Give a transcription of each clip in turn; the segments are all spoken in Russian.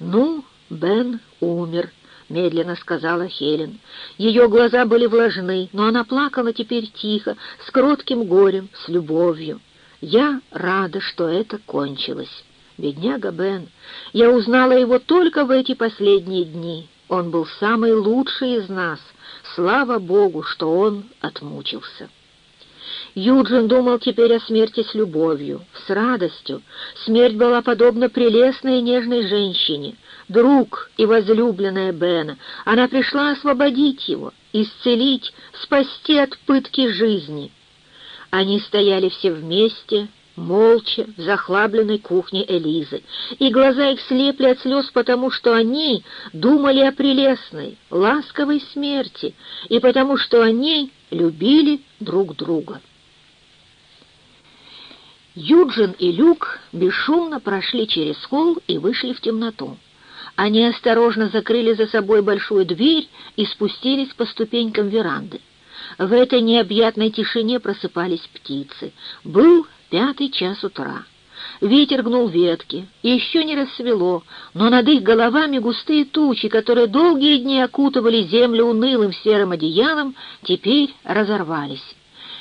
«Ну, Бен умер», — медленно сказала Хелен. Ее глаза были влажны, но она плакала теперь тихо, с кротким горем, с любовью. «Я рада, что это кончилось. Бедняга Бен. Я узнала его только в эти последние дни. Он был самый лучший из нас. Слава Богу, что он отмучился». Юджин думал теперь о смерти с любовью, с радостью. Смерть была подобна прелестной и нежной женщине, друг и возлюбленная Бена. Она пришла освободить его, исцелить, спасти от пытки жизни. Они стояли все вместе, молча, в захлабленной кухне Элизы, и глаза их слепли от слез, потому что они думали о прелестной, ласковой смерти, и потому что они любили друг друга. Юджин и Люк бесшумно прошли через холл и вышли в темноту. Они осторожно закрыли за собой большую дверь и спустились по ступенькам веранды. В этой необъятной тишине просыпались птицы. Был пятый час утра. Ветер гнул ветки, еще не рассвело, но над их головами густые тучи, которые долгие дни окутывали землю унылым серым одеялом, теперь разорвались.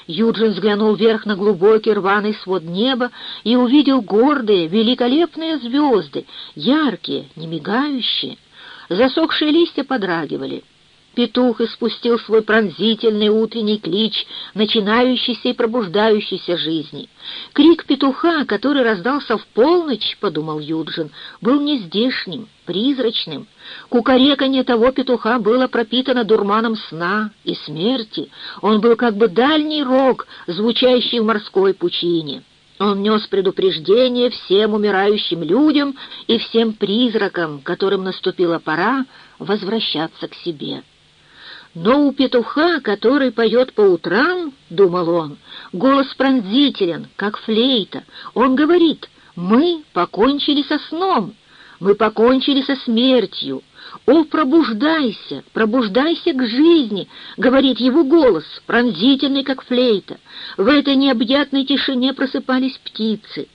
Юджин взглянул вверх на глубокий рваный свод неба и увидел гордые, великолепные звезды, яркие, не мигающие. Засохшие листья подрагивали. Петух испустил свой пронзительный утренний клич начинающейся и пробуждающейся жизни. Крик петуха, который раздался в полночь, — подумал Юджин, — был нездешним, призрачным. Кукареканье того петуха было пропитано дурманом сна и смерти. Он был как бы дальний рог, звучащий в морской пучине. Он нес предупреждение всем умирающим людям и всем призракам, которым наступила пора возвращаться к себе. Но у петуха, который поет по утрам, — думал он, — голос пронзителен, как флейта. Он говорит, мы покончили со сном, мы покончили со смертью. О, пробуждайся, пробуждайся к жизни, — говорит его голос, пронзительный, как флейта. В этой необъятной тишине просыпались птицы.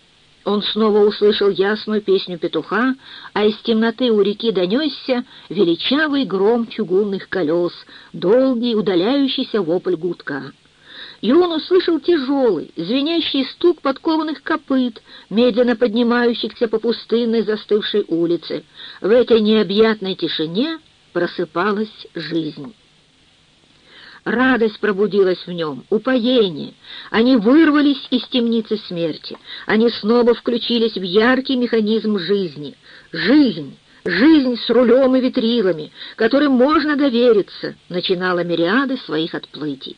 Он снова услышал ясную песню петуха, а из темноты у реки донесся величавый гром чугунных колес, долгий удаляющийся вопль гудка. И он услышал тяжелый, звенящий стук подкованных копыт, медленно поднимающихся по пустынной застывшей улице. В этой необъятной тишине просыпалась жизнь. Радость пробудилась в нем, упоение. Они вырвались из темницы смерти. Они снова включились в яркий механизм жизни. Жизнь, жизнь с рулем и ветрилами, которым можно довериться, начинала мириады своих отплытий.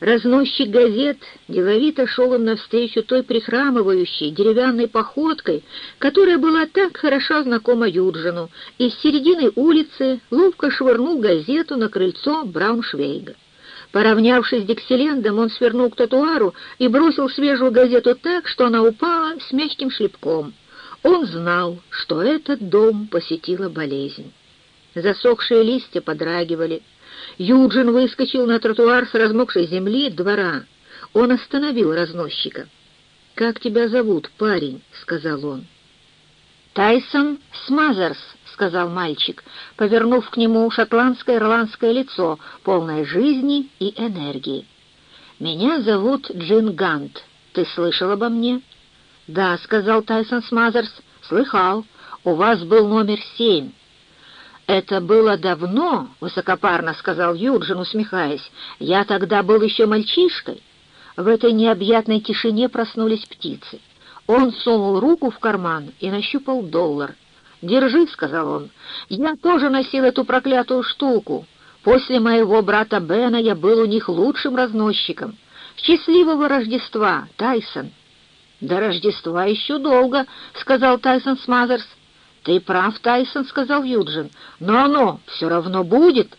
Разносчик газет деловито шел им навстречу той прихрамывающей деревянной походкой, которая была так хорошо знакома Юджину, и с середины улицы ловко швырнул газету на крыльцо Брауншвейга. Поравнявшись с Дикселендом, он свернул к тротуару и бросил свежую газету так, что она упала с мягким шлепком. Он знал, что этот дом посетила болезнь. Засохшие листья подрагивали. Юджин выскочил на тротуар с размокшей земли двора. Он остановил разносчика. «Как тебя зовут, парень?» — сказал он. «Тайсон Смазерс», сказал мальчик, повернув к нему шотландское ирландское лицо, полное жизни и энергии. «Меня зовут Джин Гант. Ты слышал обо мне?» «Да», — сказал Тайсон Смазерс, — «слыхал. У вас был номер семь». «Это было давно», — высокопарно сказал Юджин, усмехаясь. «Я тогда был еще мальчишкой». В этой необъятной тишине проснулись птицы. Он сунул руку в карман и нащупал доллар — «Держи», — сказал он, — «я тоже носил эту проклятую штуку. После моего брата Бена я был у них лучшим разносчиком. Счастливого Рождества, Тайсон!» «До Рождества еще долго», — сказал Тайсон Смазерс. «Ты прав, Тайсон», — сказал Юджин, — «но оно все равно будет».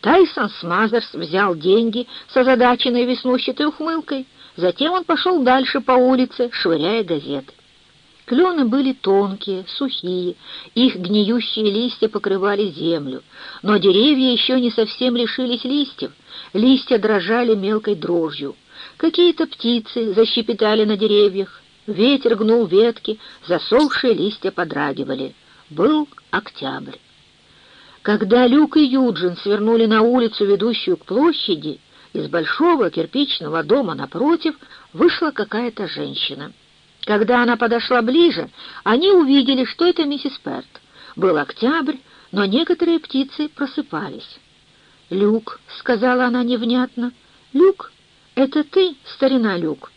Тайсон Смазерс взял деньги с озадаченной веснущатой ухмылкой. Затем он пошел дальше по улице, швыряя газеты. Клены были тонкие, сухие, их гниющие листья покрывали землю, но деревья еще не совсем лишились листьев, листья дрожали мелкой дрожью. Какие-то птицы защепетали на деревьях, ветер гнул ветки, засохшие листья подрагивали. Был октябрь. Когда Люк и Юджин свернули на улицу, ведущую к площади, из большого кирпичного дома напротив вышла какая-то женщина. Когда она подошла ближе, они увидели, что это миссис Перт. Был октябрь, но некоторые птицы просыпались. «Люк», — сказала она невнятно, — «Люк, это ты, старина Люк?»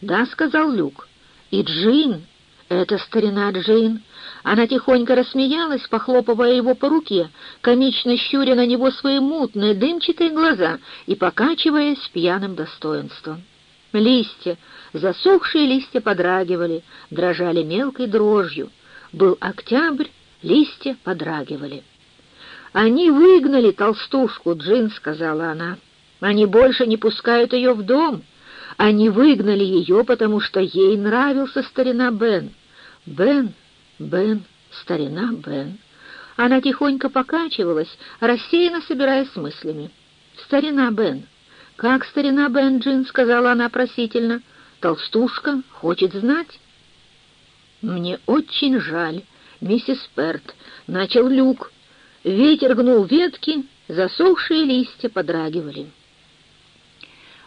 «Да», — сказал Люк. «И Джин, это старина Джин». Она тихонько рассмеялась, похлопывая его по руке, комично щуря на него свои мутные дымчатые глаза и покачиваясь пьяным достоинством. Листья, засохшие листья подрагивали, дрожали мелкой дрожью. Был октябрь, листья подрагивали. «Они выгнали толстушку, Джин», — сказала она. «Они больше не пускают ее в дом. Они выгнали ее, потому что ей нравился старина Бен. Бен, Бен, старина Бен». Она тихонько покачивалась, рассеянно собираясь с мыслями. «Старина Бен». «Как старина Бен, Джин?» — сказала она просительно. «Толстушка хочет знать». «Мне очень жаль, миссис Перт», — начал Люк. Ветер гнул ветки, засохшие листья подрагивали.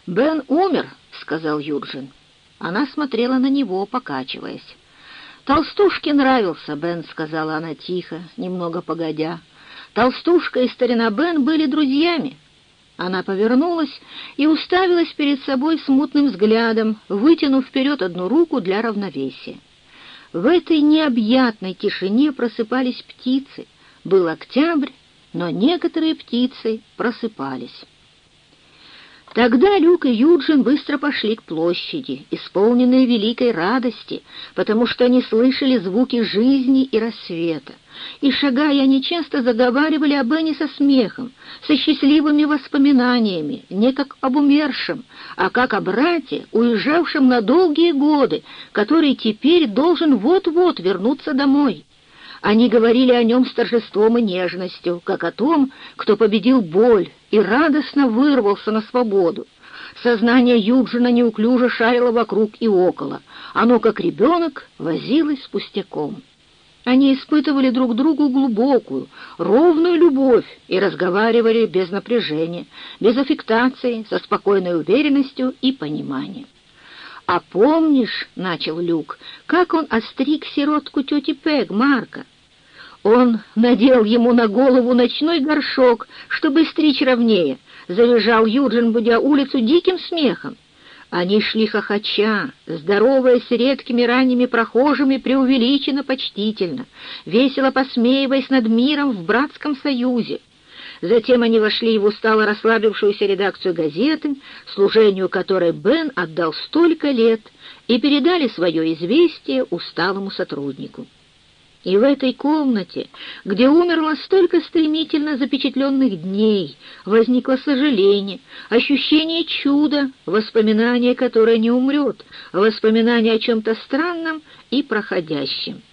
«Бен умер», — сказал Юджин. Она смотрела на него, покачиваясь. «Толстушке нравился Бен», — сказала она тихо, немного погодя. «Толстушка и старина Бен были друзьями». Она повернулась и уставилась перед собой смутным взглядом, вытянув вперед одну руку для равновесия. В этой необъятной тишине просыпались птицы — был октябрь, но некоторые птицы просыпались. Тогда Люк и Юджин быстро пошли к площади, исполненные великой радости, потому что они слышали звуки жизни и рассвета. И, шагая, они часто заговаривали об Энни со смехом, со счастливыми воспоминаниями, не как об умершем, а как о брате, уезжавшем на долгие годы, который теперь должен вот-вот вернуться домой. Они говорили о нем с торжеством и нежностью, как о том, кто победил боль и радостно вырвался на свободу. Сознание Юджина неуклюже шарило вокруг и около. Оно, как ребенок, возилось с пустяком. Они испытывали друг другу глубокую, ровную любовь и разговаривали без напряжения, без аффектации, со спокойной уверенностью и пониманием. «А помнишь, — начал Люк, — как он остриг сиротку тети Пег, Марка? Он надел ему на голову ночной горшок, чтобы стричь ровнее, завизжал Юджин, будя улицу диким смехом. Они шли хохоча, здороваясь редкими ранними прохожими, преувеличенно почтительно, весело посмеиваясь над миром в братском союзе. Затем они вошли в устало расслабившуюся редакцию газеты, служению которой Бен отдал столько лет, и передали свое известие усталому сотруднику. И в этой комнате, где умерло столько стремительно запечатленных дней, возникло сожаление, ощущение чуда, воспоминание, которое не умрет, воспоминание о чем-то странном и проходящем.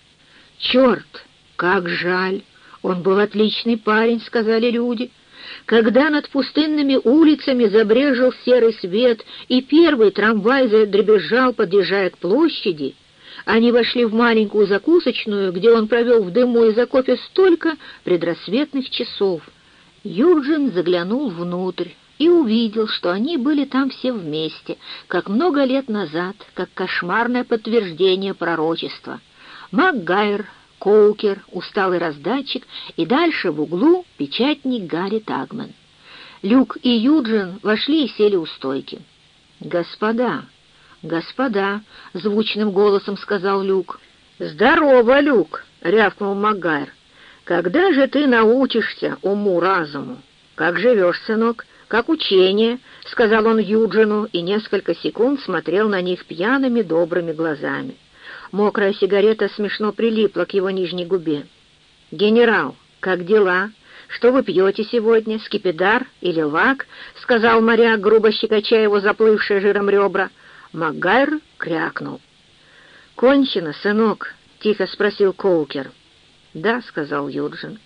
«Черт, как жаль! Он был отличный парень», — сказали люди. Когда над пустынными улицами забрежил серый свет, и первый трамвай задребезжал, подъезжая к площади, они вошли в маленькую закусочную, где он провел в дыму и за кофе столько предрассветных часов. Юджин заглянул внутрь и увидел, что они были там все вместе, как много лет назад, как кошмарное подтверждение пророчества. Макгайр, Коукер, усталый раздатчик и дальше в углу печатник Гарри Тагман. Люк и Юджин вошли и сели у стойки. «Господа», «Господа!» — звучным голосом сказал Люк. «Здорово, Люк!» — рявкнул Магайр. «Когда же ты научишься уму-разуму? Как живешь, сынок? Как учение?» — сказал он Юджину и несколько секунд смотрел на них пьяными добрыми глазами. Мокрая сигарета смешно прилипла к его нижней губе. «Генерал, как дела? Что вы пьете сегодня, скипидар или лак?» — сказал моряк, грубо щекоча его заплывшие жиром ребра — Магайр крякнул. «Кончено, сынок?» — тихо спросил Коукер. «Да», — сказал Юджин.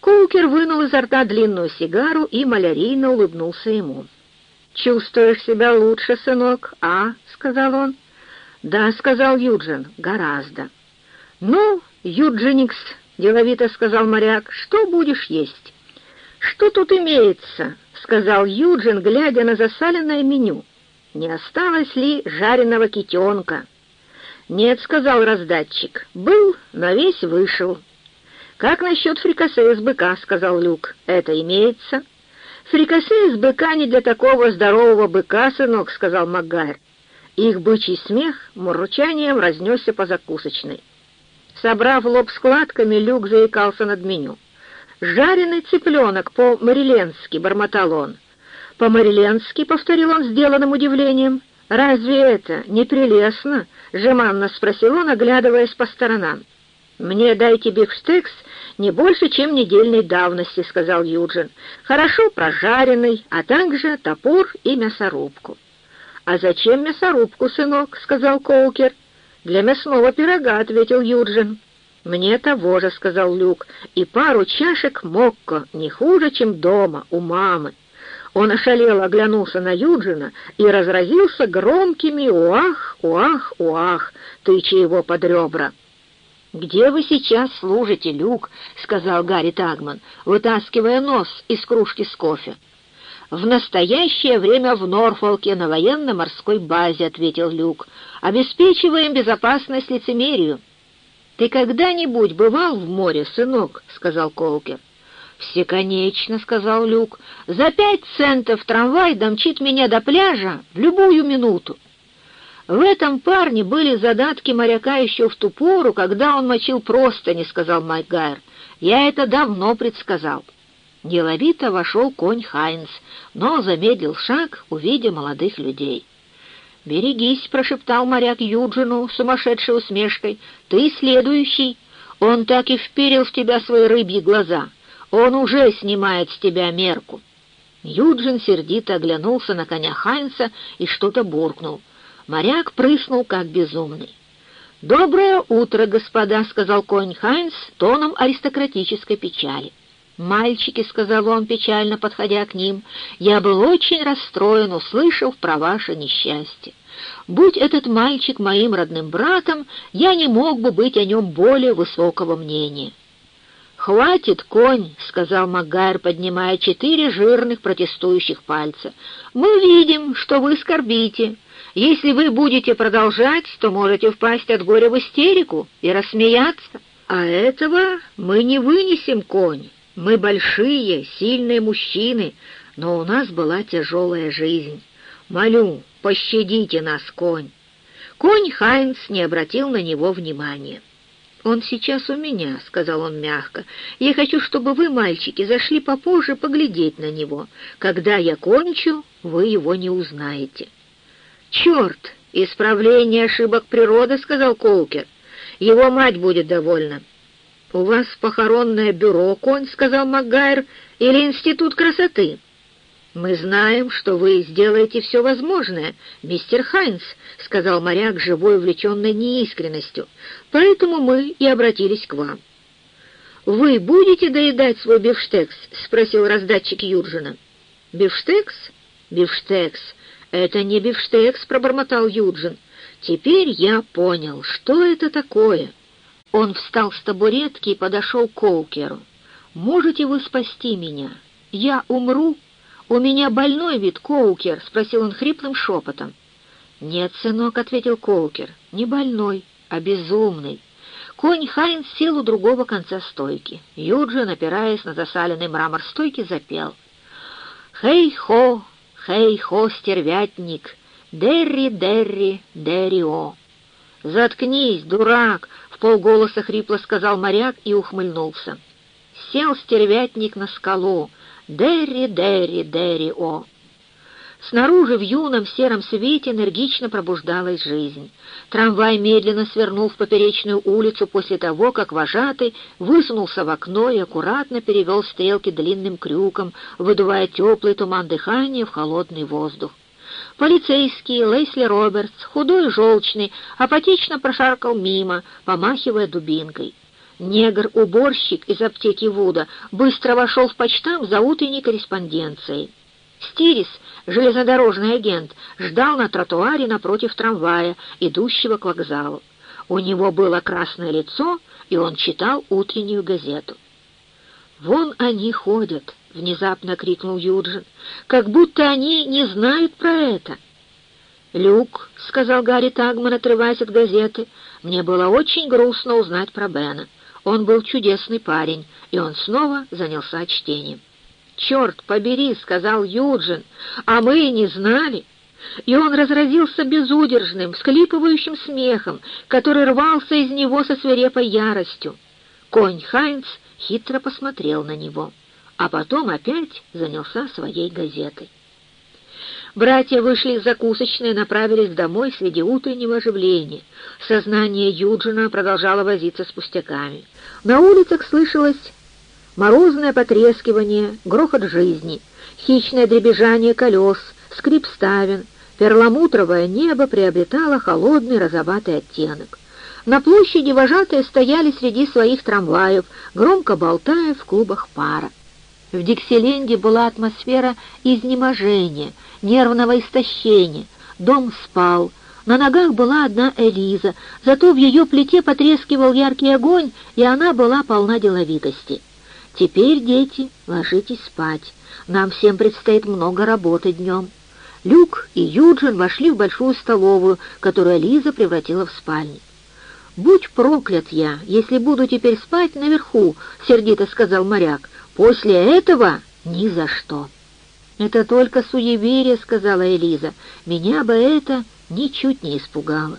Коукер вынул изо рта длинную сигару и малярийно улыбнулся ему. «Чувствуешь себя лучше, сынок, а?» — сказал он. «Да», — сказал Юджин, — «гораздо». «Ну, Юджиникс, — деловито сказал моряк. «Что будешь есть?» «Что тут имеется?» — сказал Юджин, глядя на засаленное меню. «Не осталось ли жареного китенка?» «Нет», — сказал раздатчик. «Был, но весь вышел». «Как насчет фрикасе из быка?» — сказал Люк. «Это имеется». «Фрикасе из быка не для такого здорового быка, сынок», — сказал Макгайр. Их бычий смех мурчанием разнесся по закусочной. Собрав лоб складками, Люк заикался над меню. «Жареный цыпленок по-мариленски», — бормотал он. «По-мариленски», — повторил он сделанным удивлением. «Разве это не прелестно?» — жеманно спросил он, оглядываясь по сторонам. «Мне дайте бифштекс не больше, чем недельной давности», — сказал Юджин. «Хорошо прожаренный, а также топор и мясорубку». «А зачем мясорубку, сынок?» — сказал Коукер. «Для мясного пирога», — ответил Юджин. «Мне того же», — сказал Люк, — «и пару чашек мокко, не хуже, чем дома, у мамы». Он ошалел, оглянулся на Юджина и разразился громкими «Уах, уах, уах», тыча его под ребра. «Где вы сейчас служите, Люк?» — сказал Гарри Тагман, вытаскивая нос из кружки с кофе. «В настоящее время в Норфолке на военно-морской базе», — ответил Люк. «Обеспечиваем безопасность лицемерию». «Ты когда-нибудь бывал в море, сынок?» — сказал Колкер. «Всеконечно», — сказал Люк. «За пять центов трамвай домчит меня до пляжа в любую минуту». «В этом парне были задатки моряка еще в ту пору, когда он мочил простыни», — сказал Майк. «Я это давно предсказал». Деловито вошел конь Хайнс, но замедлил шаг, увидя молодых людей. «Берегись», — прошептал моряк Юджину сумасшедшей усмешкой. «Ты следующий. Он так и вперил в тебя свои рыбьи глаза. Он уже снимает с тебя мерку». Юджин сердито оглянулся на коня Хайнса и что-то буркнул. Моряк прыснул, как безумный. «Доброе утро, господа», — сказал конь Хайнс тоном аристократической печали. «Мальчики», — сказал он, печально подходя к ним, — «я был очень расстроен, услышав про ваше несчастье. Будь этот мальчик моим родным братом, я не мог бы быть о нем более высокого мнения». «Хватит, конь», — сказал Магайр, поднимая четыре жирных протестующих пальца. «Мы видим, что вы скорбите. Если вы будете продолжать, то можете впасть от горя в истерику и рассмеяться. А этого мы не вынесем, конь. Мы большие, сильные мужчины, но у нас была тяжелая жизнь. Молю, пощадите нас, конь». Конь Хайнц не обратил на него внимания. «Он сейчас у меня», — сказал он мягко. «Я хочу, чтобы вы, мальчики, зашли попозже поглядеть на него. Когда я кончу, вы его не узнаете». «Черт! Исправление ошибок природы», — сказал Колкер. «Его мать будет довольна». «У вас похоронное бюро, конь», — сказал Макгайр, — «или институт красоты?» «Мы знаем, что вы сделаете все возможное, мистер Хайнс», — сказал моряк, живой увлеченной неискренностью. «Поэтому мы и обратились к вам». «Вы будете доедать свой бифштекс?» — спросил раздатчик Юджина. «Бифштекс? Бифштекс. «Это не бифштекс», — пробормотал Юджин. «Теперь я понял, что это такое». Он встал с табуретки и подошел к Коукеру. «Можете вы спасти меня? Я умру? У меня больной вид, Коукер», — спросил он хриплым шепотом. «Нет, сынок», — ответил Коукер, — «не больной, а безумный». Конь Хайнс сел у другого конца стойки. Юджин, опираясь на засаленный мрамор стойки, запел. «Хей-хо, Хей-хо, стервятник! Дерри, Дерри, Дерри-о!» «Заткнись, дурак!» — в полголоса хрипло сказал моряк и ухмыльнулся. Сел стервятник на скалу. «Дерри, Дерри, Дерри-о!» Снаружи в юном сером свете энергично пробуждалась жизнь. Трамвай медленно свернул в поперечную улицу после того, как вожатый высунулся в окно и аккуратно перевел стрелки длинным крюком, выдувая теплый туман дыхания в холодный воздух. Полицейский Лейсли Робертс, худой и желчный, апатично прошаркал мимо, помахивая дубинкой. Негр-уборщик из аптеки Вуда быстро вошел в почтам за утренней корреспонденцией. Стирис, железнодорожный агент, ждал на тротуаре напротив трамвая, идущего к вокзалу. У него было красное лицо и он читал утреннюю газету. «Вон они ходят!» — внезапно крикнул Юджин. «Как будто они не знают про это!» «Люк», — сказал Гарри Тагман, отрываясь от газеты, — «мне было очень грустно узнать про Бена. Он был чудесный парень, и он снова занялся чтением». «Черт побери», — сказал Юджин, — «а мы и не знали». И он разразился безудержным, всклипывающим смехом, который рвался из него со свирепой яростью. Конь Хайнц хитро посмотрел на него, а потом опять занялся своей газетой. Братья вышли из закусочной и направились домой среди утреннего оживления. Сознание Юджина продолжало возиться с пустяками. На улицах слышалось морозное потрескивание, грохот жизни, хищное дребезжание колес, скрип ставен, перламутровое небо приобретало холодный розоватый оттенок. На площади вожатые стояли среди своих трамваев, громко болтая в клубах пара. В Диксиленде была атмосфера изнеможения, нервного истощения. Дом спал. На ногах была одна Элиза, зато в ее плите потрескивал яркий огонь, и она была полна деловитости. «Теперь, дети, ложитесь спать. Нам всем предстоит много работы днем». Люк и Юджин вошли в большую столовую, которую Лиза превратила в спальню. «Будь проклят я, если буду теперь спать наверху», — сердито сказал моряк. После этого ни за что. «Это только суеверие», — сказала Элиза. «Меня бы это ничуть не испугало».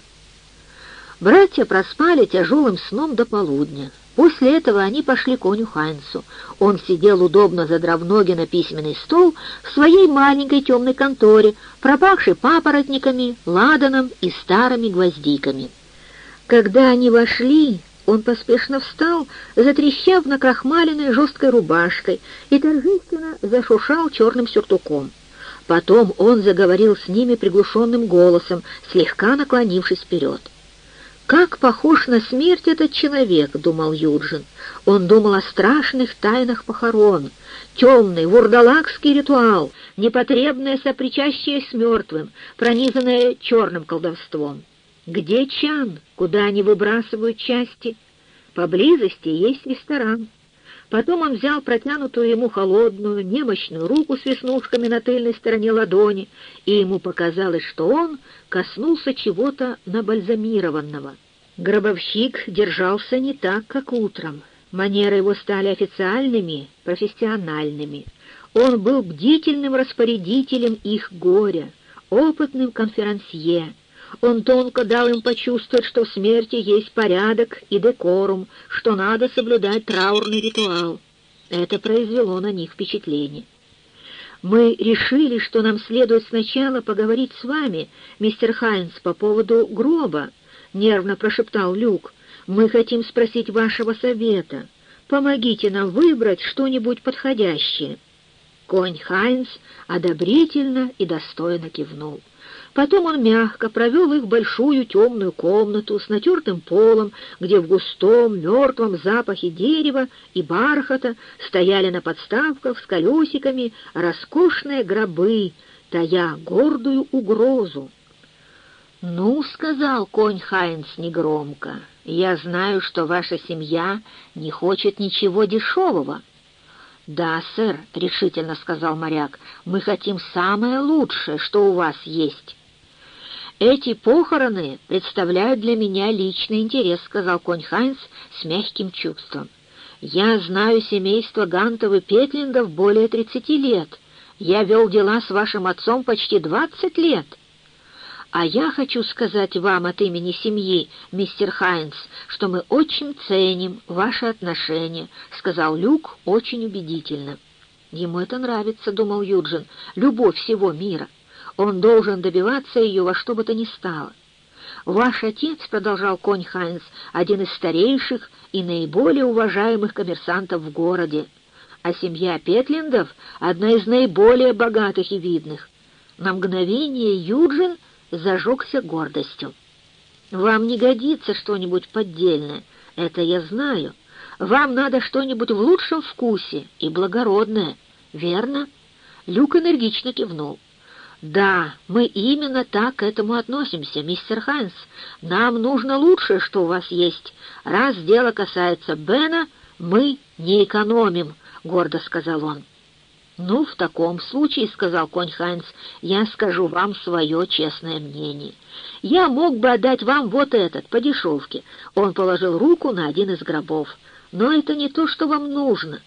Братья проспали тяжелым сном до полудня. После этого они пошли к коню Хайнцу. Он сидел удобно, задрав ноги на письменный стол в своей маленькой темной конторе, пропахшей папоротниками, ладаном и старыми гвоздиками. Когда они вошли, он поспешно встал, затрещав на жесткой рубашкой и торжественно зашушал черным сюртуком. Потом он заговорил с ними приглушенным голосом, слегка наклонившись вперед. «Как похож на смерть этот человек!» — думал Юджин. Он думал о страшных тайнах похорон. Темный вурдалакский ритуал, непотребное сопричащее с мертвым, пронизанное черным колдовством. Где Чан? Куда они выбрасывают части? Поблизости есть ресторан. Потом он взял протянутую ему холодную, немощную руку с веснушками на тыльной стороне ладони, и ему показалось, что он коснулся чего-то набальзамированного. Гробовщик держался не так, как утром. Манеры его стали официальными, профессиональными. Он был бдительным распорядителем их горя, опытным конферансье, он тонко дал им почувствовать, что в смерти есть порядок и декорум, что надо соблюдать траурный ритуал. Это произвело на них впечатление. «Мы решили, что нам следует сначала поговорить с вами, мистер Хайнс, по поводу гроба», — нервно прошептал Люк. «Мы хотим спросить вашего совета. Помогите нам выбрать что-нибудь подходящее». Конь Хайнс одобрительно и достойно кивнул. Потом он мягко провел их в большую темную комнату с натертым полом, где в густом мертвом запахе дерева и бархата стояли на подставках с колесиками роскошные гробы, тая гордую угрозу. «Ну, — сказал конь Хайнс негромко, — я знаю, что ваша семья не хочет ничего дешевого». «Да, сэр», — решительно сказал моряк, — «мы хотим самое лучшее, что у вас есть». «Эти похороны представляют для меня личный интерес», — сказал конь Хайнс с мягким чувством. «Я знаю семейство Гантов и Петлиндов более тридцати лет. Я вел дела с вашим отцом почти двадцать лет». «А я хочу сказать вам от имени семьи, мистер Хайнс, что мы очень ценим ваши отношения», — сказал Люк очень убедительно. «Ему это нравится», — думал Юджин, — «любовь всего мира». Он должен добиваться ее во что бы то ни стало. «Ваш отец, — продолжал конь Хайнс, — один из старейших и наиболее уважаемых коммерсантов в городе, а семья Петлиндов — одна из наиболее богатых и видных. На мгновение Юджин зажегся гордостью. «Вам не годится что-нибудь поддельное, это я знаю. Вам надо что-нибудь в лучшем вкусе и благородное, верно?» Люк энергично кивнул. «Да, мы именно так к этому относимся, мистер Хайнс. Нам нужно лучшее, что у вас есть. Раз дело касается Бена, мы не экономим», — гордо сказал он. «Ну, в таком случае, — сказал конь Хайнс, — я скажу вам свое честное мнение. Я мог бы отдать вам вот этот, по дешевке». Он положил руку на один из гробов. «Но это не то, что вам нужно».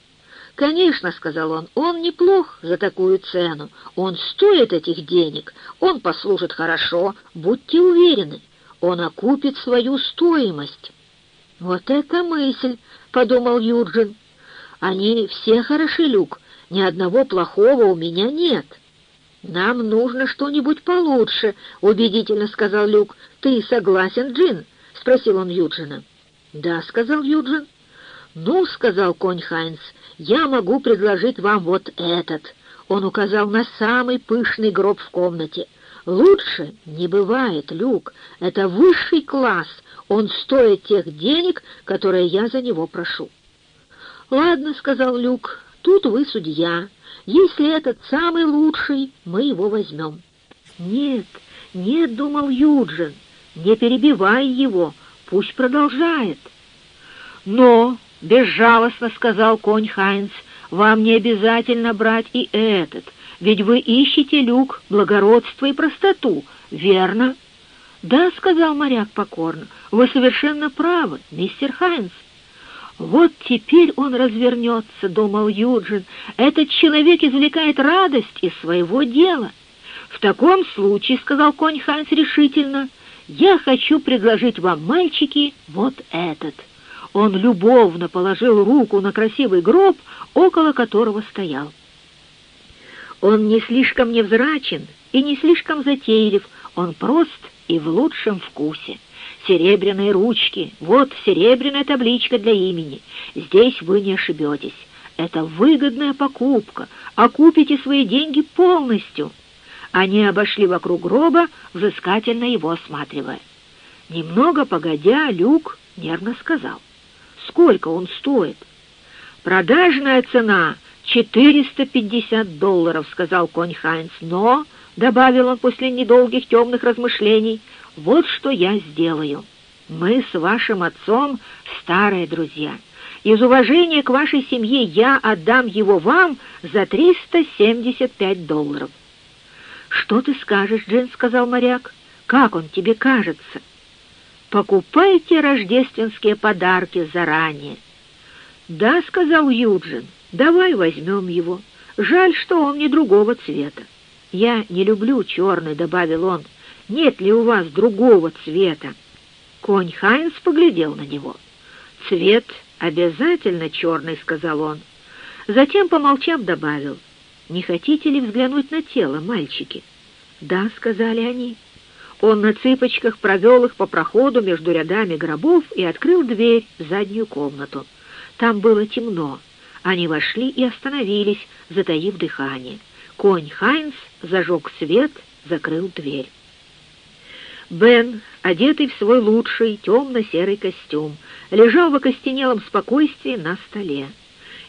«Конечно», — сказал он, — «он неплох за такую цену. Он стоит этих денег. Он послужит хорошо, будьте уверены. Он окупит свою стоимость». «Вот это мысль», — подумал Юджин. «Они все хороши, Люк. Ни одного плохого у меня нет». «Нам нужно что-нибудь получше», — убедительно сказал Люк. «Ты согласен, Джин?» — спросил он Юджина. «Да», — сказал Юджин. «Ну», — сказал конь Хайнс, — «я могу предложить вам вот этот». Он указал на самый пышный гроб в комнате. «Лучше не бывает, Люк. Это высший класс. Он стоит тех денег, которые я за него прошу». «Ладно», — сказал Люк, — «тут вы судья. Если этот самый лучший, мы его возьмем». «Нет, нет», — думал Юджин, — «не перебивай его, пусть продолжает». «Но», — безжалостно сказал конь Хайнц, — «вам не обязательно брать и этот, ведь вы ищете люк, благородство и простоту, верно?» «Да», — сказал моряк покорно, — «вы совершенно правы, мистер Хайнц». «Вот теперь он развернется», — думал Юджин. «Этот человек извлекает радость из своего дела». «В таком случае», — сказал конь Хайнц решительно, — «я хочу предложить вам, мальчики, вот этот». Он любовно положил руку на красивый гроб, около которого стоял. Он не слишком невзрачен и не слишком затейлив, он прост и в лучшем вкусе. Серебряные ручки, вот серебряная табличка для имени. Здесь вы не ошибетесь. Это выгодная покупка, окупите свои деньги полностью. Они обошли вокруг гроба, взыскательно его осматривая. Немного погодя, Люк нервно сказал. Сколько он стоит? Продажная цена — 450 долларов, — сказал конь Хайнс. Но, — добавил он после недолгих темных размышлений, — вот что я сделаю. Мы с вашим отцом старые друзья. Из уважения к вашей семье я отдам его вам за 375 долларов. «Что ты скажешь, Джин?» — сказал моряк. «Как он тебе кажется?» Покупайте рождественские подарки заранее». «Да», — сказал Юджин, — «давай возьмем его. Жаль, что он не другого цвета». «Я не люблю черный», — добавил он. «Нет ли у вас другого цвета?» Конь Хайнс поглядел на него. «Цвет обязательно черный», — сказал он. Затем, помолчав, добавил. «Не хотите ли взглянуть на тело, мальчики?» «Да», — сказали они. Он на цыпочках провел их по проходу между рядами гробов и открыл дверь в заднюю комнату. Там было темно. Они вошли и остановились, затаив дыхание. Конь Хайнс зажег свет, закрыл дверь. Бен, одетый в свой лучший темно-серый костюм, лежал в окостенелом спокойствии на столе.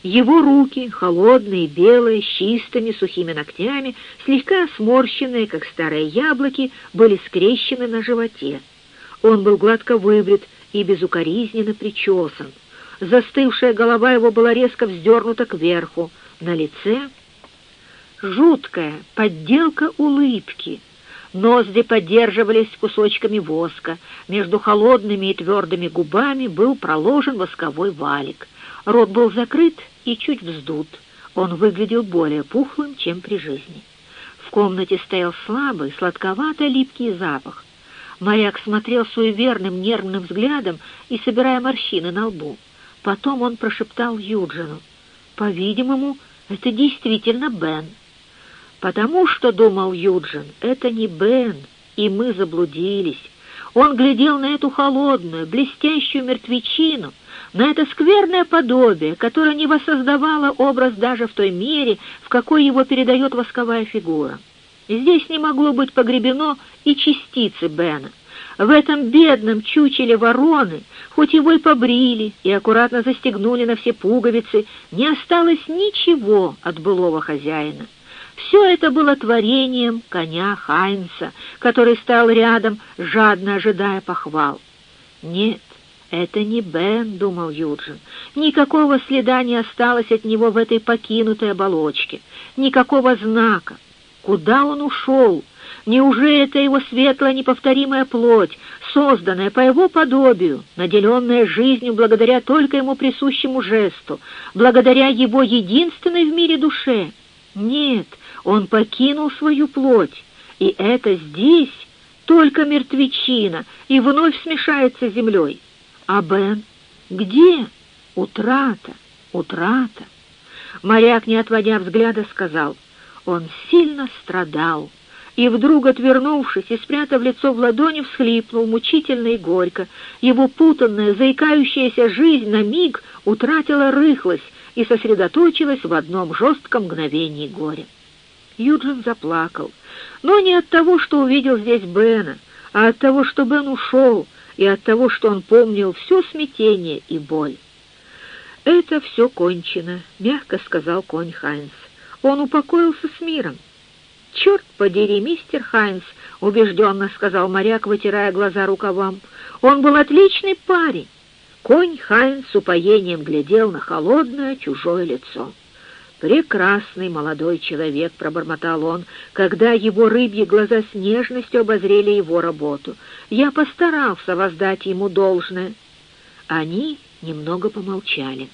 Его руки, холодные, белые, с чистыми сухими ногтями, слегка сморщенные, как старые яблоки, были скрещены на животе. Он был гладко выбрит и безукоризненно причесан. Застывшая голова его была резко вздернута кверху. На лице жуткая подделка улыбки. Ноздри поддерживались кусочками воска. Между холодными и твердыми губами был проложен восковой валик — Рот был закрыт и чуть вздут. Он выглядел более пухлым, чем при жизни. В комнате стоял слабый, сладковато-липкий запах. Моряк смотрел суеверным нервным взглядом и собирая морщины на лбу. Потом он прошептал Юджину. «По-видимому, это действительно Бен». «Потому что, — думал Юджин, — это не Бен, и мы заблудились. Он глядел на эту холодную, блестящую мертвечину, на это скверное подобие, которое не воссоздавало образ даже в той мере, в какой его передает восковая фигура. Здесь не могло быть погребено и частицы Бена. В этом бедном чучеле вороны, хоть его и побрили и аккуратно застегнули на все пуговицы, не осталось ничего от былого хозяина. Все это было творением коня Хайнца, который стоял рядом, жадно ожидая похвал. Нет, «Это не Бен», — думал Юджин. «Никакого следа не осталось от него в этой покинутой оболочке, никакого знака. Куда он ушел? Неужели это его светлая неповторимая плоть, созданная по его подобию, наделенная жизнью благодаря только ему присущему жесту, благодаря его единственной в мире душе? Нет, он покинул свою плоть, и это здесь только мертвечина и вновь смешается с землей». А Бен? Где? Утрата, утрата. Моряк, не отводя взгляда, сказал, он сильно страдал, и вдруг, отвернувшись и спрятав лицо в ладони, всхлипнул мучительно и горько. Его путанная, заикающаяся жизнь на миг утратила рыхлость и сосредоточилась в одном жестком мгновении горя. Юджин заплакал, но не от того, что увидел здесь Бена, а от того, что Бен ушел, и от того, что он помнил все смятение и боль. «Это все кончено», — мягко сказал конь Хайнс. «Он упокоился с миром». «Черт подери, мистер Хайнс», — убежденно сказал моряк, вытирая глаза рукавом. «Он был отличный парень». Конь Хайнс с упоением глядел на холодное чужое лицо. «Прекрасный молодой человек», — пробормотал он, когда его рыбьи глаза с нежностью обозрели его работу. «Я постарался воздать ему должное». Они немного помолчали.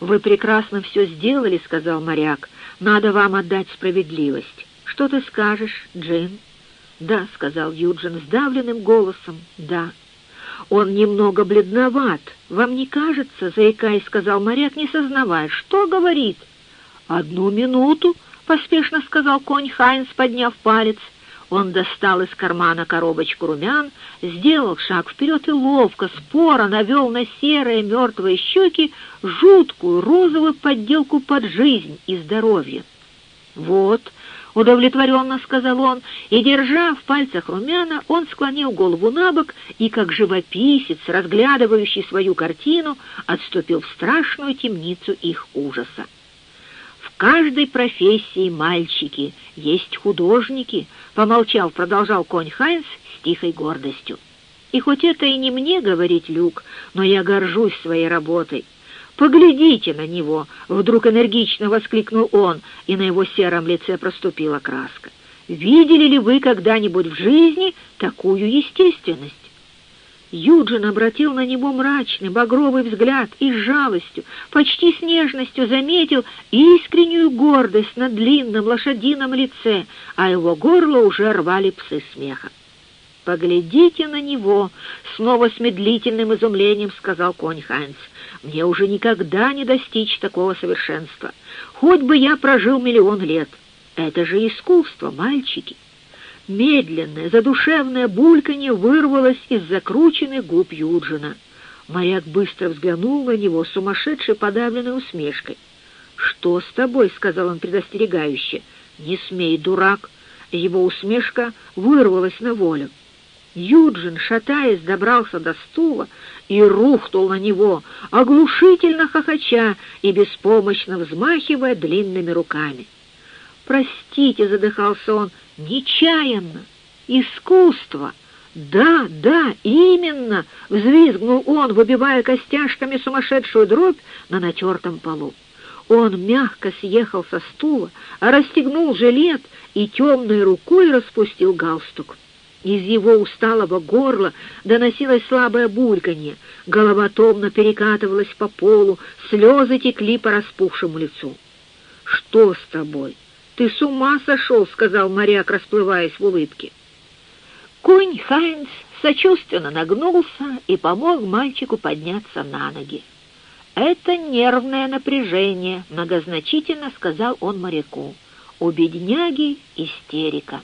«Вы прекрасно все сделали», — сказал моряк. «Надо вам отдать справедливость. Что ты скажешь, Джин?» «Да», — сказал Юджин сдавленным голосом, «да». Он немного бледноват. Вам не кажется, заикаясь, сказал моряк, не сознавая, что говорит. Одну минуту, поспешно сказал конь Хайнс, подняв палец. Он достал из кармана коробочку румян, сделал шаг вперед и ловко, споро навел на серые мертвые щеки жуткую розовую подделку под жизнь и здоровье. «Вот», — удовлетворенно сказал он, и, держа в пальцах румяна, он склонил голову на бок и, как живописец, разглядывающий свою картину, отступил в страшную темницу их ужаса. «В каждой профессии, мальчики, есть художники», — помолчал, продолжал конь Хайнс с тихой гордостью. «И хоть это и не мне говорить, Люк, но я горжусь своей работой». «Поглядите на него!» — вдруг энергично воскликнул он, и на его сером лице проступила краска. «Видели ли вы когда-нибудь в жизни такую естественность?» Юджин обратил на него мрачный, багровый взгляд и с жалостью, почти с нежностью заметил искреннюю гордость на длинном лошадином лице, а его горло уже рвали псы смеха. «Поглядите на него!» — снова с медлительным изумлением сказал конь Хайнц. «Мне уже никогда не достичь такого совершенства. Хоть бы я прожил миллион лет. Это же искусство, мальчики!» Медленное, задушевное бульканье вырвалось из закрученных губ Юджина. Моряк быстро взглянул на него сумасшедшей подавленной усмешкой. «Что с тобой?» — сказал он предостерегающе. «Не смей, дурак!» Его усмешка вырвалась на волю. Юджин, шатаясь, добрался до стула и рухнул на него, оглушительно хохоча и беспомощно взмахивая длинными руками. «Простите», — задыхался он, — «нечаянно! Искусство!» «Да, да, именно!» — взвизгнул он, выбивая костяшками сумасшедшую дробь на натертом полу. Он мягко съехал со стула, расстегнул жилет и темной рукой распустил галстук. Из его усталого горла доносилось слабое бульканье, голова томно перекатывалась по полу, слезы текли по распухшему лицу. «Что с тобой? Ты с ума сошел!» — сказал моряк, расплываясь в улыбке. Конь Хайнс сочувственно нагнулся и помог мальчику подняться на ноги. «Это нервное напряжение», — многозначительно сказал он моряку. «У бедняги истерика».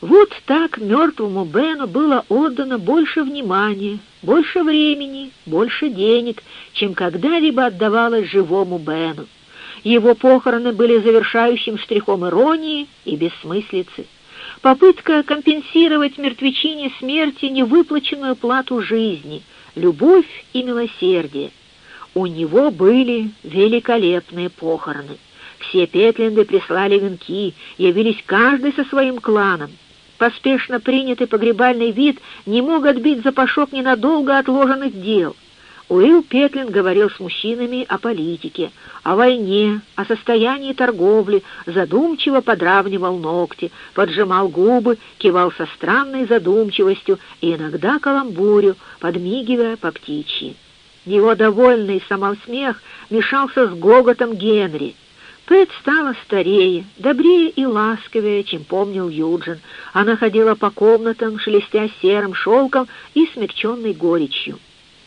Вот так мертвому Бену было отдано больше внимания, больше времени, больше денег, чем когда-либо отдавалось живому Бену. Его похороны были завершающим штрихом иронии и бессмыслицы. Попытка компенсировать мертвечине смерти невыплаченную плату жизни, любовь и милосердие. У него были великолепные похороны. Все Петленды прислали венки, явились каждый со своим кланом. Поспешно принятый погребальный вид не мог отбить запашок ненадолго отложенных дел — Уилл Петлин говорил с мужчинами о политике, о войне, о состоянии торговли, задумчиво подравнивал ногти, поджимал губы, кивал со странной задумчивостью и иногда каламбурю, подмигивая по птичьи. Его довольный самосмех мешался с гоготом Генри. Пэт стала старее, добрее и ласковее, чем помнил Юджин. Она ходила по комнатам, шелестя серым шелком и смягченной горечью.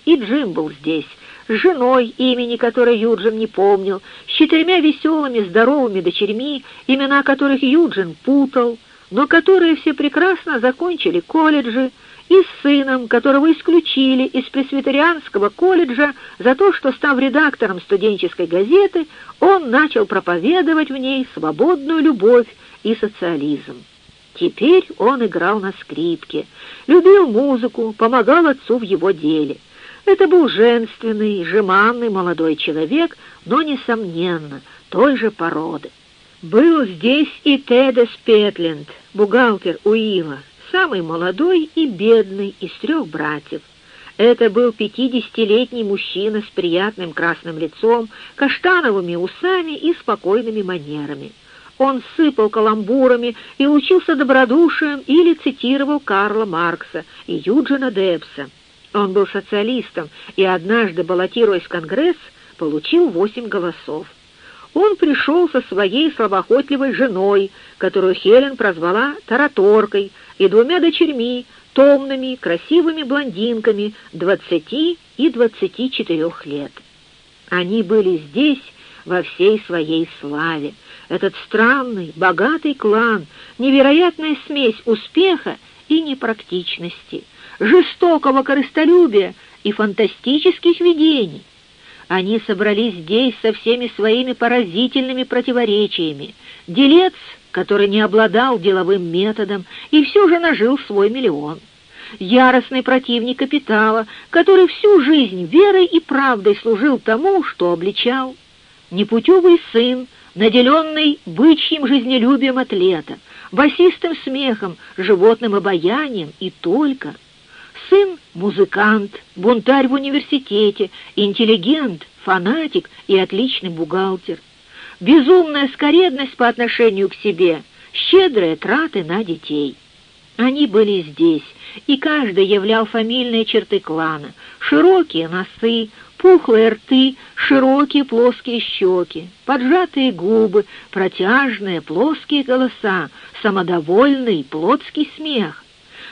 И Джим был здесь, с женой, имени которой Юджин не помнил, с четырьмя веселыми, здоровыми дочерьми, имена которых Юджин путал, но которые все прекрасно закончили колледжи, и с сыном, которого исключили из пресвитерианского колледжа за то, что, став редактором студенческой газеты, он начал проповедовать в ней свободную любовь и социализм. Теперь он играл на скрипке, любил музыку, помогал отцу в его деле — это был женственный, жеманный молодой человек, но, несомненно, той же породы. Был здесь и Тедес Петленд, бухгалтер Уилла, самый молодой и бедный из трех братьев. Это был пятидесятилетний мужчина с приятным красным лицом, каштановыми усами и спокойными манерами. Он сыпал каламбурами и учился добродушием или цитировал Карла Маркса и Юджина Депса. Он был социалистом и однажды, баллотируясь в Конгресс, получил восемь голосов. Он пришел со своей слабоохотливой женой, которую Хелен прозвала тараторкой, и двумя дочерьми, томными, красивыми блондинками двадцати и двадцати четырех лет. Они были здесь во всей своей славе. Этот странный, богатый клан, невероятная смесь успеха и непрактичности — жестокого корыстолюбия и фантастических видений. Они собрались здесь со всеми своими поразительными противоречиями. Делец, который не обладал деловым методом и все же нажил свой миллион. Яростный противник капитала, который всю жизнь верой и правдой служил тому, что обличал. Непутевый сын, наделенный бычьим жизнелюбием атлета, басистым смехом, животным обаянием и только — Сын — музыкант, бунтарь в университете, интеллигент, фанатик и отличный бухгалтер. Безумная скоредность по отношению к себе, щедрые траты на детей. Они были здесь, и каждый являл фамильные черты клана, широкие носы, пухлые рты, широкие плоские щеки, поджатые губы, протяжные плоские голоса, самодовольный плотский смех.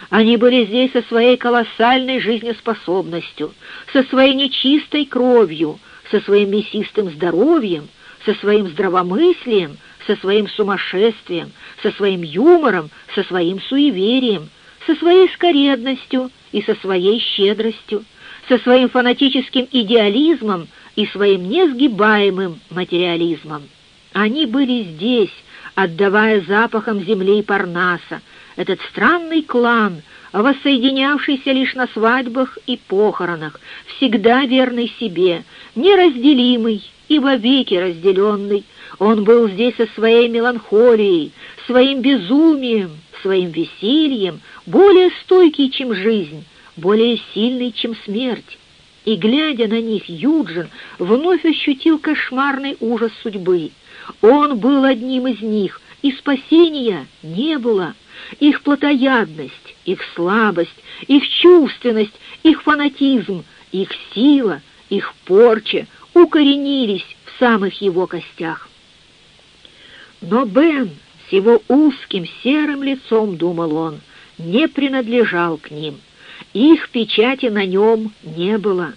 Они были здесь со своей колоссальной жизнеспособностью, со своей нечистой кровью, со своим мясистым здоровьем, со своим здравомыслием, со своим сумасшествием, со своим юмором, со своим суеверием, со своей скоредностью и со своей щедростью, со своим фанатическим идеализмом и своим несгибаемым материализмом. Они были здесь, отдавая запахом земли Парнаса, этот странный клан, воссоединявшийся лишь на свадьбах и похоронах, всегда верный себе, неразделимый и вовеки разделенный. Он был здесь со своей меланхолией, своим безумием, своим весельем, более стойкий, чем жизнь, более сильный, чем смерть. И, глядя на них, Юджин вновь ощутил кошмарный ужас судьбы. Он был одним из них, и спасения не было их плотоядность, их слабость, их чувственность, их фанатизм, их сила, их порча укоренились в самых его костях. Но Бен с его узким серым лицом, думал он, не принадлежал к ним. Их печати на нем не было.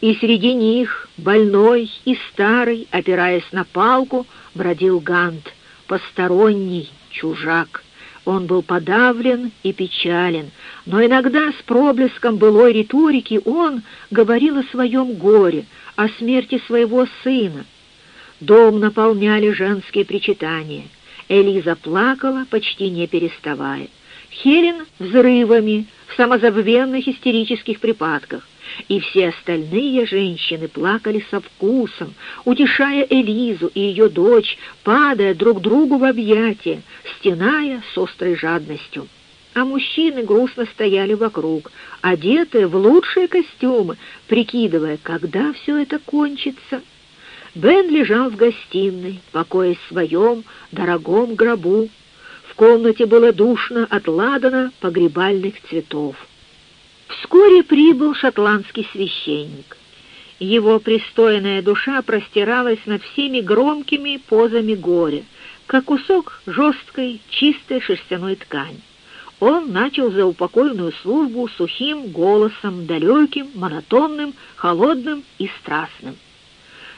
И среди них, больной и старый, опираясь на палку, бродил Гант, посторонний чужак. Он был подавлен и печален, но иногда с проблеском былой риторики он говорил о своем горе, о смерти своего сына. Дом наполняли женские причитания. Элиза плакала, почти не переставая. Хелен — взрывами, в самозабвенных истерических припадках. И все остальные женщины плакали со вкусом, утешая Элизу и ее дочь, падая друг другу в объятия, стеная с острой жадностью. А мужчины грустно стояли вокруг, одетые в лучшие костюмы, прикидывая, когда все это кончится. Бен лежал в гостиной, покоясь в своем дорогом гробу. В комнате было душно от ладана погребальных цветов. Вскоре прибыл шотландский священник. Его пристойная душа простиралась над всеми громкими позами горя, как кусок жесткой, чистой шерстяной ткани. Он начал заупокойную службу сухим голосом, далеким, монотонным, холодным и страстным.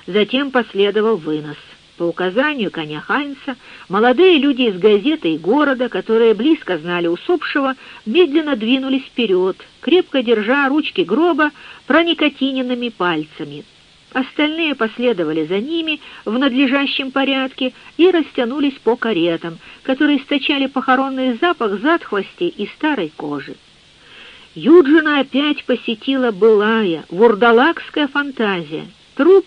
Затем последовал вынос — по указанию коня Хайнса, молодые люди из газеты и города, которые близко знали усопшего, медленно двинулись вперед, крепко держа ручки гроба проникотиненными пальцами. Остальные последовали за ними в надлежащем порядке и растянулись по каретам, которые источали похоронный запах затхлости и старой кожи. Юджина опять посетила былая, вурдалакская фантазия, труп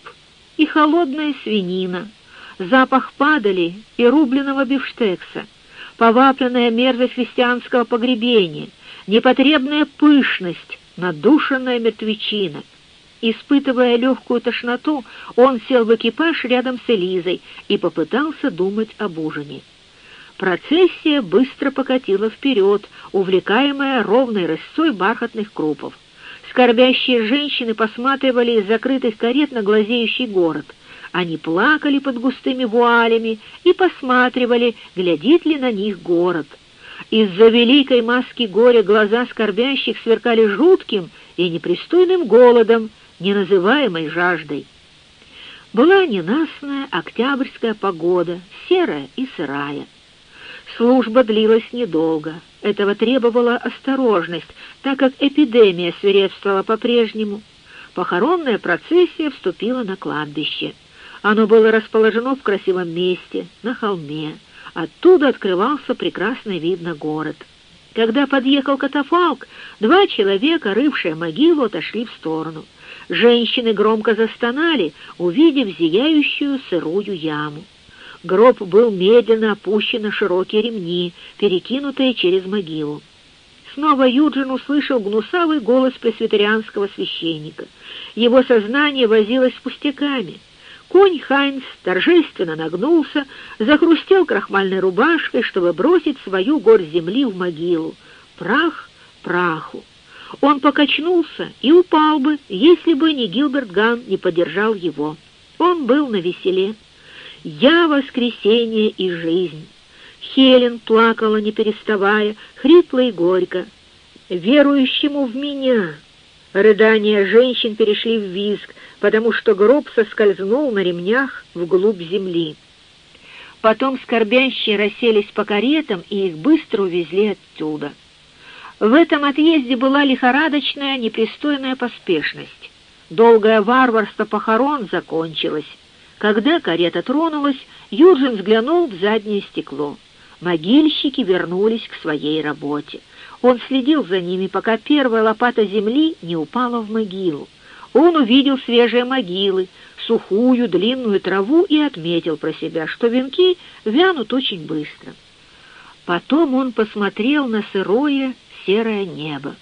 и холодная свинина — запах падали и рубленого бифштекса, повапленная мерзость христианского погребения, непотребная пышность, надушенная мертвечина. Испытывая легкую тошноту, он сел в экипаж рядом с Элизой и попытался думать об ужине. Процессия быстро покатила вперед, увлекаемая ровной рысцой бархатных крупов. Скорбящие женщины посматривали из закрытых карет на глазеющий город — они плакали под густыми вуалями и посматривали, глядит ли на них город. Из-за великой маски горя глаза скорбящих сверкали жутким и непристойным голодом, неназываемой жаждой. Была ненастная октябрьская погода, серая и сырая. Служба длилась недолго. Этого требовала осторожность, так как эпидемия свирепствовала по-прежнему. Похоронная процессия вступила на кладбище. Оно было расположено в красивом месте, на холме. Оттуда открывался прекрасный вид на город. Когда подъехал катафалк, два человека, рывшие могилу, отошли в сторону. Женщины громко застонали, увидев зияющую сырую яму. Гроб был медленно опущен на широкие ремни, перекинутые через могилу. Снова Юджин услышал гнусавый голос пресвитерианского священника. Его сознание возилось с пустяками — Конь Хайнс торжественно нагнулся, захрустел крахмальной рубашкой, чтобы бросить свою горсть земли в могилу. Прах праху. Он покачнулся и упал бы, если бы не Гилберт Ган не поддержал его. Он был на веселе. «Я воскресение и жизнь». Хелен плакала, не переставая, хрипло и горько. «Верующему в меня». Рыдания женщин перешли в визг, потому что гроб соскользнул на ремнях вглубь земли. Потом скорбящие расселись по каретам, и их быстро увезли оттуда. В этом отъезде была лихорадочная, непристойная поспешность. Долгое варварство похорон закончилось. Когда карета тронулась, Юджин взглянул в заднее стекло. Могильщики вернулись к своей работе. Он следил за ними, пока первая лопата земли не упала в могилу. Он увидел свежие могилы, сухую длинную траву и отметил про себя, что венки вянут очень быстро. Потом он посмотрел на сырое серое небо.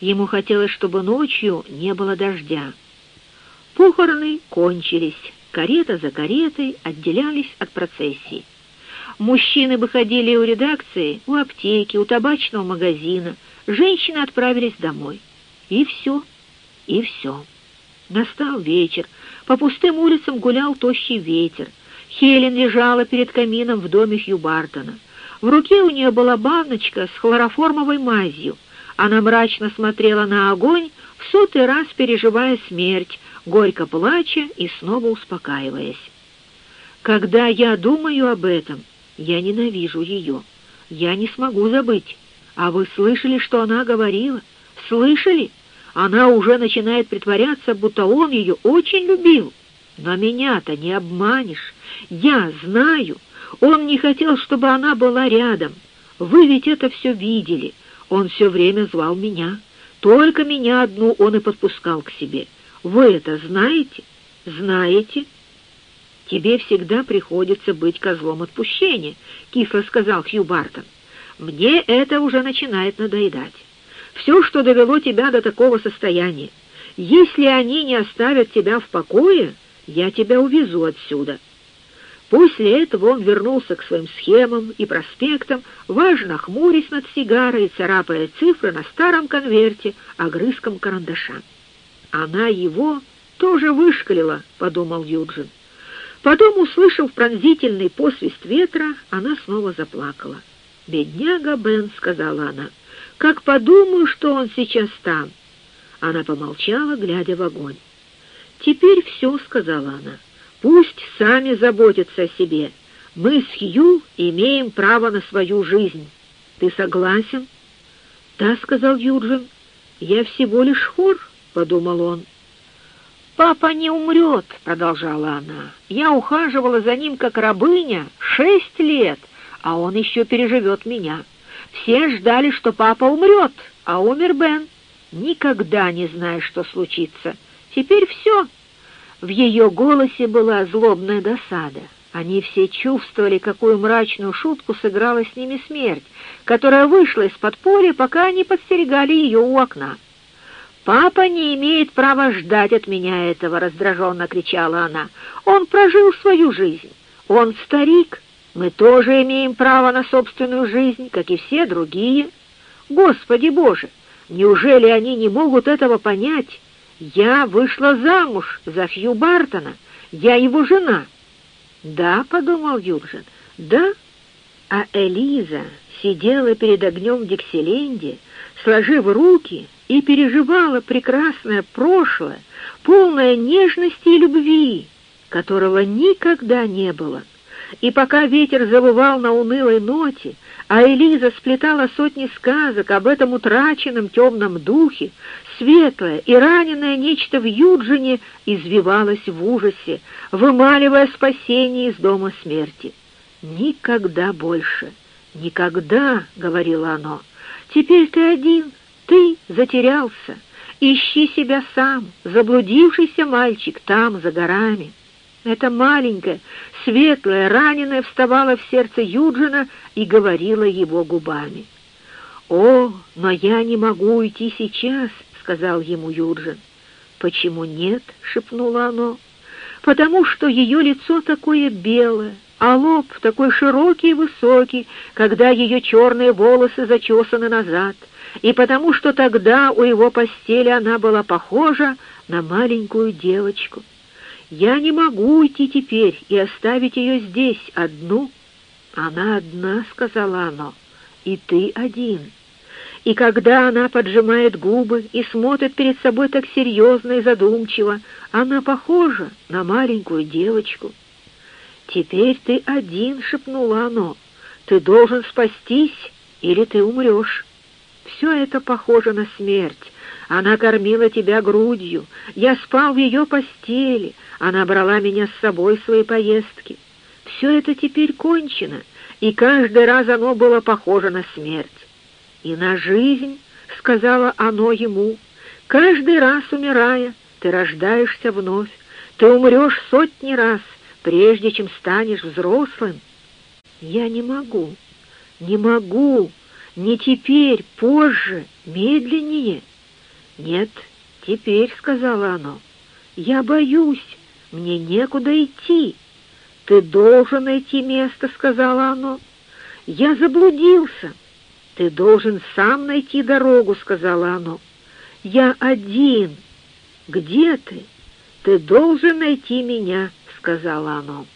Ему хотелось, чтобы ночью не было дождя. Похороны кончились, карета за каретой отделялись от процессии. Мужчины выходили у редакции, у аптеки, у табачного магазина, женщины отправились домой. И все, и все. Настал вечер. По пустым улицам гулял тощий ветер. Хелен лежала перед камином в доме Хью Бартона. В руке у нее была баночка с хлороформовой мазью. Она мрачно смотрела на огонь, в сотый раз переживая смерть, горько плача и снова успокаиваясь. «Когда я думаю об этом, я ненавижу ее. Я не смогу забыть. А вы слышали, что она говорила? Слышали?» Она уже начинает притворяться, будто он ее очень любил. Но меня-то не обманешь. Я знаю. Он не хотел, чтобы она была рядом. Вы ведь это все видели. Он все время звал меня. Только меня одну он и подпускал к себе. Вы это знаете? Знаете? Тебе всегда приходится быть козлом отпущения, кисло сказал Хью Бартон. Мне это уже начинает надоедать. Все, что довело тебя до такого состояния. Если они не оставят тебя в покое, я тебя увезу отсюда. После этого он вернулся к своим схемам и проспектам, важно хмурясь над сигарой и царапая цифры на старом конверте огрызком карандаша. «Она его тоже вышкалила», — подумал Юджин. Потом, услышав пронзительный посвист ветра, она снова заплакала. «Бедняга Бен», — сказала она, — «как подумаю, что он сейчас там». Она помолчала, глядя в огонь. «Теперь все», — сказала она. Пусть сами заботятся о себе. Мы с Хью имеем право на свою жизнь. Ты согласен? Да, сказал Юджин. Я всего лишь хор, подумал он. «Папа не умрет», — продолжала она. «Я ухаживала за ним как рабыня шесть лет, а он еще переживет меня. Все ждали, что папа умрет, а умер Бен. Никогда не знаешь, что случится. Теперь все, в ее голосе была злобная досада. Они все чувствовали, какую мрачную шутку сыграла с ними смерть, которая вышла из-под поля, пока они подстерегали ее у окна. «Папа не имеет права ждать от меня этого», — раздраженно кричала она. «Он прожил свою жизнь. Он старик. Мы тоже имеем право на собственную жизнь, как и все другие. Господи Боже, неужели они не могут этого понять?» Я вышла замуж за Хью Бартона. Я его жена. Да, подумал Юджин, да. А Элиза сидела перед огнем в Диксиленде, сложив руки и переживала прекрасное прошлое, полное нежности и любви, которого никогда не было. И пока ветер завывал на унылой ноте, а Элиза сплетала сотни сказок об этом утраченном темном духе, светлое и раненое нечто в Юджине извивалось в ужасе, вымаливая спасение из дома смерти. «Никогда больше! Никогда!» — говорило оно. «Теперь ты один, ты затерялся. Ищи себя сам, заблудившийся мальчик там, за горами». Это маленькая, светлая, раненая вставала в сердце Юджина и говорила его губами. «О, но я не могу уйти сейчас», — сказал ему Юджин. «Почему нет?» — шепнуло оно. «Потому что ее лицо такое белое, а лоб такой широкий и высокий, когда ее черные волосы зачесаны назад, и потому что тогда у его постели она была похожа на маленькую девочку». Я не могу уйти теперь и оставить ее здесь одну. Она одна, — сказала оно, — и ты один. И когда она поджимает губы и смотрит перед собой так серьезно и задумчиво, она похожа на маленькую девочку. «Теперь ты один», — шепнуло оно, — «ты должен спастись, или ты умрешь». Все это похоже на смерть. Она кормила тебя грудью, я спал в ее постели, она брала меня с собой в свои поездки. Все это теперь кончено, и каждый раз оно было похоже на смерть. И на жизнь, — сказала оно ему, — каждый раз умирая, ты рождаешься вновь, ты умрешь сотни раз, прежде чем станешь взрослым. Я не могу, не могу, не теперь, позже, медленнее. Нет, теперь, — сказала оно, — я боюсь, мне некуда идти. Ты должен найти место, сказала оно. Я заблудился. Ты должен сам найти дорогу, сказала оно. Я один. Где ты? Ты должен найти меня, сказала оно.